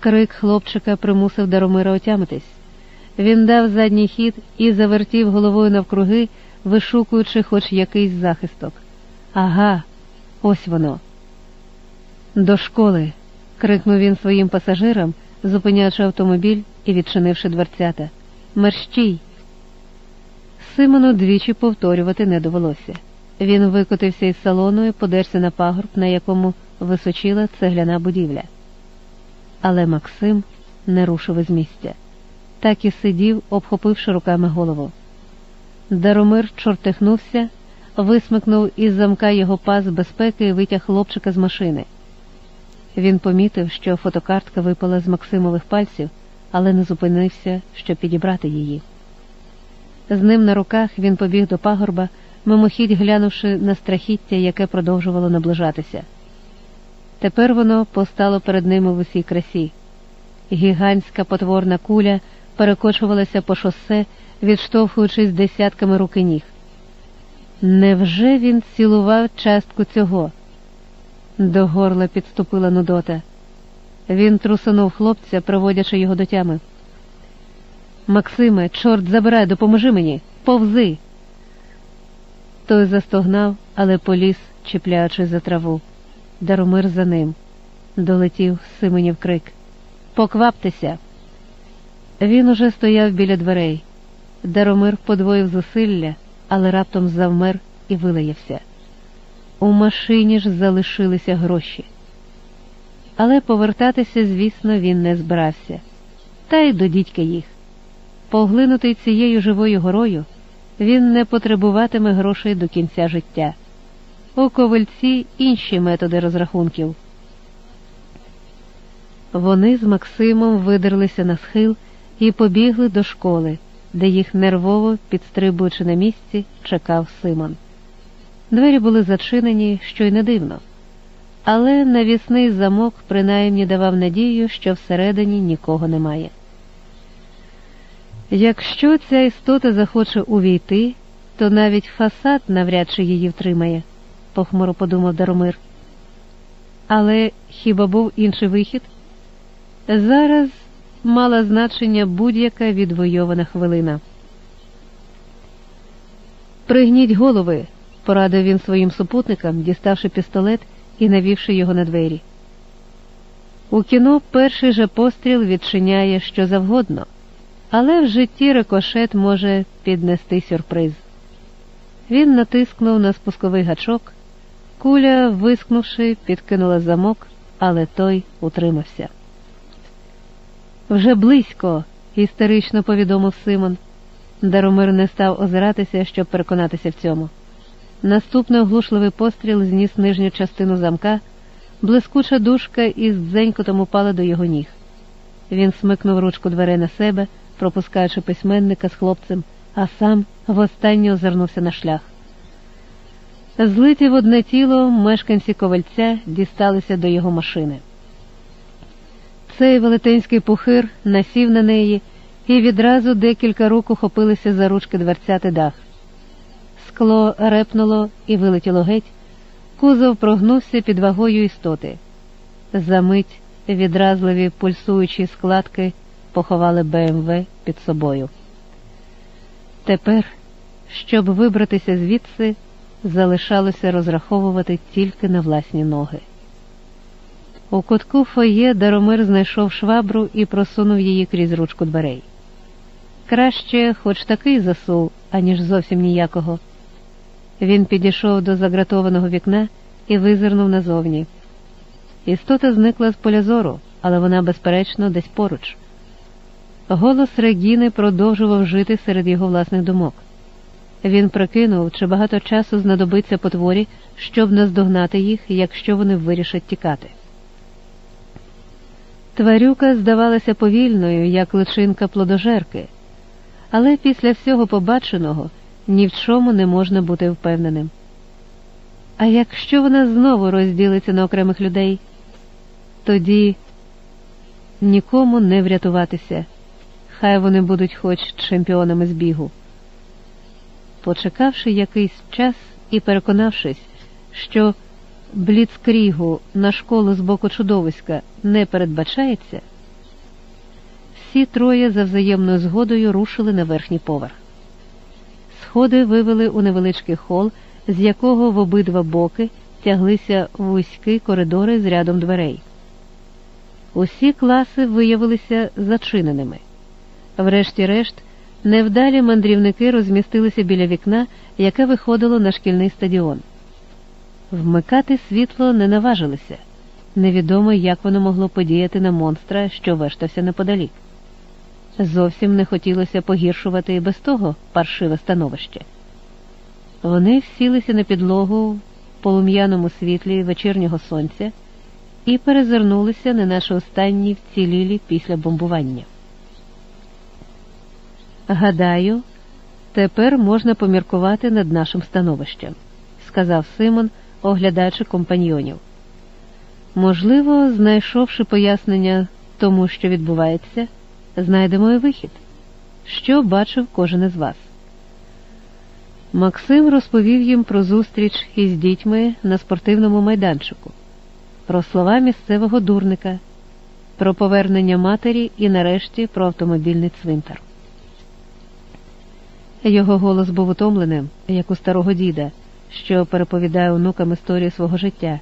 Крик хлопчика примусив Даромира отямитись. Він дав задній хід і завертів головою навкруги, вишукуючи хоч якийсь захисток. Ага, ось воно. До школи. крикнув він своїм пасажирам, зупиняючи автомобіль і відчинивши дверцята. Мерщій! Симону двічі повторювати не довелося. Він викотився із салону і подерся на пагорб, на якому височила цегляна будівля. Але Максим не рушив із місця, так і сидів, обхопивши руками голову. Даромир чортихнувся, висмикнув із замка його пас безпеки і витяг хлопчика з машини. Він помітив, що фотокартка випала з Максимових пальців, але не зупинився, щоб підібрати її. З ним на руках він побіг до пагорба, мимохідь глянувши на страхіття, яке продовжувало наближатися. Тепер воно постало перед ними в усій красі. Гігантська потворна куля перекочувалася по шосе, відштовхуючись десятками руки ніг. Невже він цілував частку цього? До горла підступила Нудота. Він трусанув хлопця, приводячи його до тями. Максиме, чорт забирай, допоможи мені, повзи. Той застогнав, але поліз, чіпляючись за траву. Даромир за ним. Долетів Сименів крик. Покваптеся. Він уже стояв біля дверей. Даромир подвоїв зусилля, але раптом завмер і вилаявся. У машині ж залишилися гроші. Але повертатися, звісно, він не збирався. Та й до дідька їх. Поглинутий цією живою горою, він не потребуватиме грошей до кінця життя. У ковальці інші методи розрахунків. Вони з Максимом видерлися на схил і побігли до школи, де їх нервово, підстрибуючи на місці, чекав Симон. Двері були зачинені, що й не дивно, але навісний замок принаймні давав надію, що всередині нікого немає. Якщо ця істота захоче увійти, то навіть фасад навряд чи її втримає, похмуро подумав Даромир. Але хіба був інший вихід? Зараз мала значення будь-яка відвойована хвилина. Пригніть голови, порадив він своїм супутникам, діставши пістолет і навівши його на двері. У кіно перший же постріл відчиняє що завгодно, але в житті рикошет може піднести сюрприз. Він натискнув на спусковий гачок, куля, вискнувши, підкинула замок, але той утримався. Вже близько, істерично повідомив Симон. Даромир не став озиратися, щоб переконатися в цьому. Наступний оглушливий постріл зніс нижню частину замка, блискуча дужка із дзенькотом упала до його ніг. Він смикнув ручку дверей на себе, пропускаючи письменника з хлопцем, а сам востаннє озирнувся на шлях. Злиті в одне тіло мешканці ковальця дісталися до його машини. Цей велетенський пухир насів на неї, і відразу декілька рук ухопилися за ручки дверцяти дах. Скло репнуло і вилетіло геть, кузов прогнувся під вагою істоти. Замить відразливі пульсуючі складки поховали БМВ під собою. Тепер, щоб вибратися звідси, залишалося розраховувати тільки на власні ноги. У кутку фоє Даромир знайшов швабру і просунув її крізь ручку дверей. Краще, хоч такий засул, аніж зовсім ніякого. Він підійшов до загратованого вікна і визирнув назовні. Істота зникла з поля зору, але вона, безперечно, десь поруч. Голос Регіни продовжував жити серед його власних думок. Він прикинув, чи багато часу знадобиться потворі, щоб наздогнати їх, якщо вони вирішать тікати. Тварюка здавалася повільною, як личинка плодожерки, але після всього побаченого ні в чому не можна бути впевненим. А якщо вона знову розділиться на окремих людей, тоді нікому не врятуватися, хай вони будуть хоч чемпіонами з бігу. Почекавши якийсь час і переконавшись, що бліцкрігу на школу з боку чудовиська не передбачається, всі троє за взаємною згодою рушили на верхній поверх. Сходи вивели у невеличкий хол, з якого в обидва боки тяглися вузькі коридори з рядом дверей. Усі класи виявилися зачиненими. Врешті-решт, невдалі мандрівники розмістилися біля вікна, яке виходило на шкільний стадіон. Вмикати світло не наважилися. Невідомо, як воно могло подіяти на монстра, що вештався неподалік. Зовсім не хотілося погіршувати і без того паршиве становище. Вони всілися на підлогу в полум'яному світлі вечірнього сонця і перезирнулися на наші останні вцілілі після бомбування. Гадаю, тепер можна поміркувати над нашим становищем, сказав Симон, оглядаючи компаньйонів. Можливо, знайшовши пояснення тому, що відбувається, знайдемо і вихід, що бачив кожен із вас. Максим розповів їм про зустріч із дітьми на спортивному майданчику, про слова місцевого дурника, про повернення матері і нарешті про автомобільний цвинтар. Його голос був утомленим, як у старого діда, що переповідає онукам історію свого життя,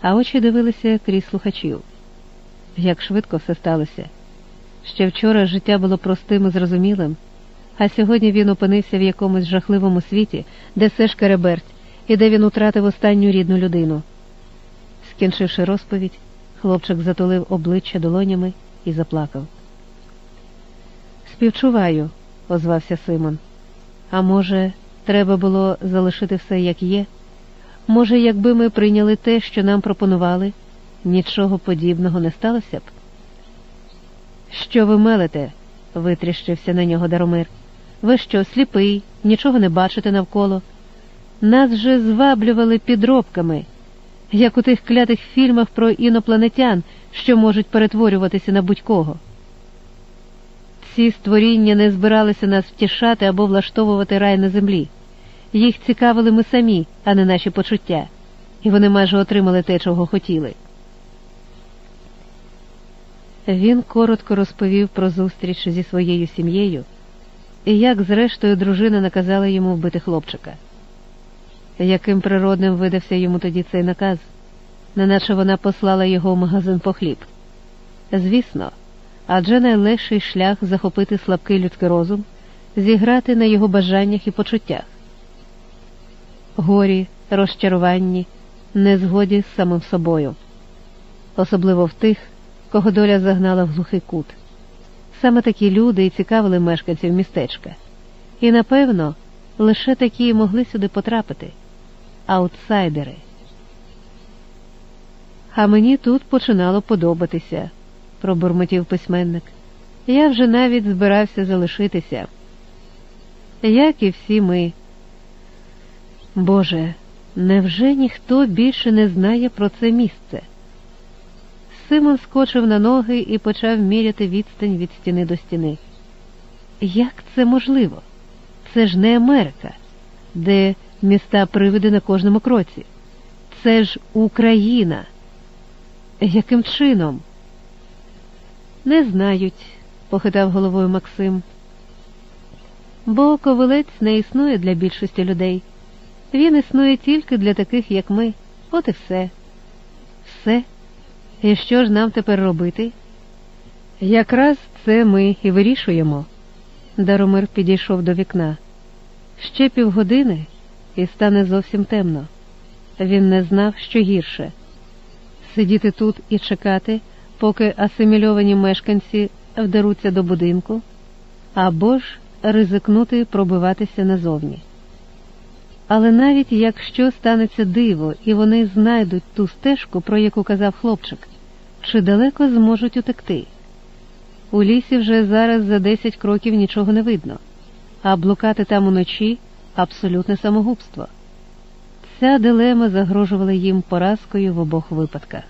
а очі дивилися крізь слухачів. Як швидко все сталося. Ще вчора життя було простим і зрозумілим, а сьогодні він опинився в якомусь жахливому світі, де все ж кереберть, і де він утратив останню рідну людину. Скінчивши розповідь, хлопчик затулив обличчя долонями і заплакав. Співчуваю, озвався Симон. А може, треба було залишити все як є? Може, якби ми прийняли те, що нам пропонували, нічого подібного не сталося б? Що ви мелите? витріщився на нього Даромир. Ви що, сліпий, нічого не бачите навколо? Нас же зваблювали підробками, як у тих клятих фільмах про інопланетян, що можуть перетворюватися на будь-кого. Ці створіння не збиралися нас втішати або влаштовувати рай на землі. Їх цікавили ми самі, а не наші почуття, і вони майже отримали те, чого хотіли. Він коротко розповів про зустріч зі своєю сім'єю і як, зрештою, дружина наказала йому вбити хлопчика. Яким природним видався йому тоді цей наказ, неначе вона послала його в магазин по хліб. Звісно, адже найлегший шлях захопити слабкий людський розум, зіграти на його бажаннях і почуттях. Горі, розчаруванні, незгоді з самим собою, особливо в тих, кого доля загнала в глухий кут. Саме такі люди і цікавили мешканців містечка, і, напевно, лише такі могли сюди потрапити аутсайдери. А мені тут починало подобатися, пробурмотів письменник. Я вже навіть збирався залишитися, як і всі ми. Боже, невже ніхто більше не знає про це місце? Симон скочив на ноги і почав міряти відстань від стіни до стіни. Як це можливо? Це ж не Америка, де міста привиди на кожному кроці. Це ж Україна. Яким чином? Не знають, похитав головою Максим. Бо ковилець не існує для більшості людей. Він існує тільки для таких, як ми. От і все. Все. І що ж нам тепер робити? Якраз це ми і вирішуємо. Даромир підійшов до вікна. Ще півгодини і стане зовсім темно. Він не знав, що гірше сидіти тут і чекати, поки асимільовані мешканці вдаруться до будинку, або ж ризикнути пробиватися назовні. Але навіть якщо станеться диво і вони знайдуть ту стежку, про яку казав хлопчик, чи далеко зможуть утекти? У лісі вже зараз за десять кроків нічого не видно, а блукати там уночі абсолютне самогубство. Ця дилема загрожувала їм поразкою в обох випадках.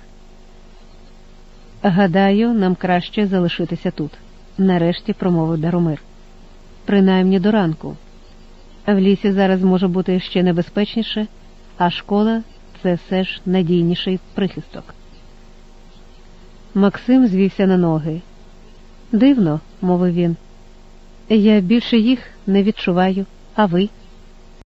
Гадаю, нам краще залишитися тут, нарешті промовив Даромир. Принаймні до ранку. В лісі зараз може бути ще небезпечніше, а школа це все ж надійніший прихисток. Максим звівся на ноги. Дивно, мовив він. Я більше їх не відчуваю, а ви?